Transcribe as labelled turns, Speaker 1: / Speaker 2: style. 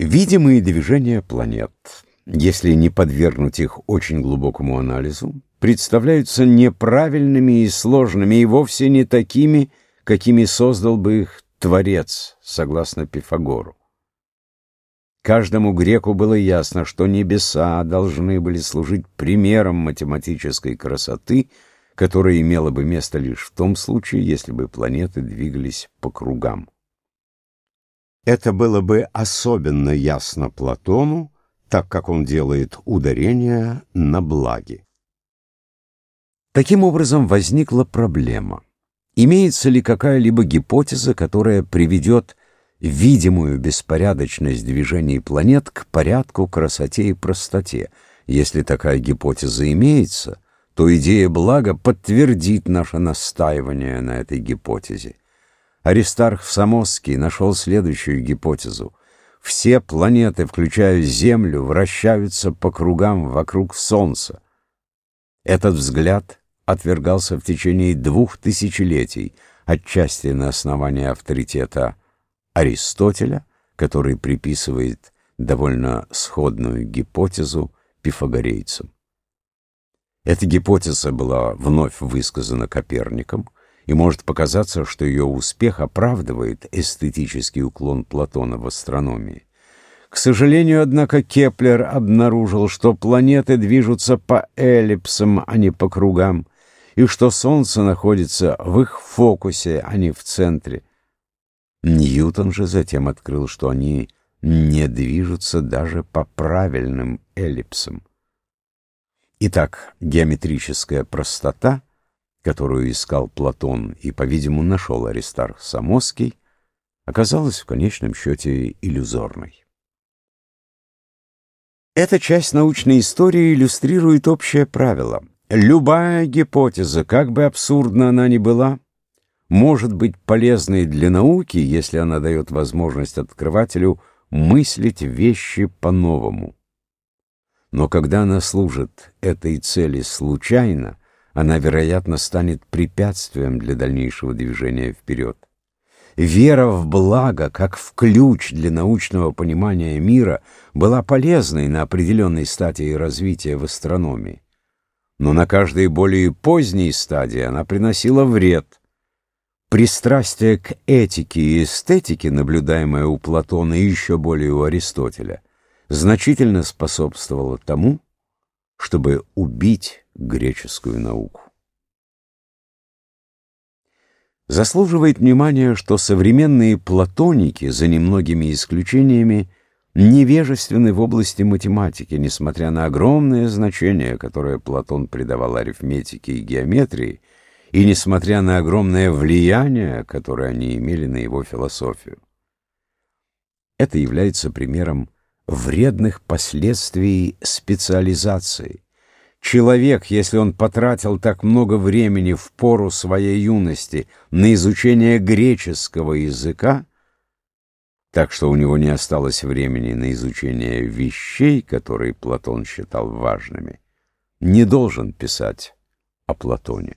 Speaker 1: Видимые движения планет, если не подвергнуть их очень глубокому анализу, представляются неправильными и сложными, и вовсе не такими, какими создал бы их Творец, согласно Пифагору. Каждому греку было ясно, что небеса должны были служить примером математической красоты, которая имела бы место лишь в том случае, если бы планеты двигались по кругам. Это было бы особенно ясно Платону, так как он делает ударение на благе. Таким образом возникла проблема. Имеется ли какая-либо гипотеза, которая приведет видимую беспорядочность движений планет к порядку, красоте и простоте? Если такая гипотеза имеется, то идея блага подтвердит наше настаивание на этой гипотезе. Аристарх Самосский нашел следующую гипотезу. Все планеты, включая Землю, вращаются по кругам вокруг Солнца. Этот взгляд отвергался в течение двух тысячелетий, отчасти на основании авторитета Аристотеля, который приписывает довольно сходную гипотезу пифагорейцам. Эта гипотеза была вновь высказана Коперником, и может показаться, что ее успех оправдывает эстетический уклон Платона в астрономии. К сожалению, однако, Кеплер обнаружил, что планеты движутся по эллипсам, а не по кругам, и что Солнце находится в их фокусе, а не в центре. Ньютон же затем открыл, что они не движутся даже по правильным эллипсам. Итак, геометрическая простота — которую искал Платон и, по-видимому, нашел Аристарх Самоский, оказалась в конечном счете иллюзорной. Эта часть научной истории иллюстрирует общее правило. Любая гипотеза, как бы абсурдна она ни была, может быть полезной для науки, если она дает возможность открывателю мыслить вещи по-новому. Но когда она служит этой цели случайно, она, вероятно, станет препятствием для дальнейшего движения вперед. Вера в благо, как в ключ для научного понимания мира, была полезной на определенной стадии развития в астрономии. Но на каждой более поздней стадии она приносила вред. Пристрастие к этике и эстетике, наблюдаемое у Платона и еще более у Аристотеля, значительно способствовало тому, чтобы убить греческую науку. Заслуживает внимания, что современные платоники, за немногими исключениями, невежественны в области математики, несмотря на огромное значение, которое Платон придавал арифметике и геометрии, и несмотря на огромное влияние, которое они имели на его философию. Это является примером вредных последствий специализации. Человек, если он потратил так много времени в пору своей юности на изучение греческого языка, так что у него не осталось времени на изучение вещей, которые Платон считал важными, не должен писать о Платоне.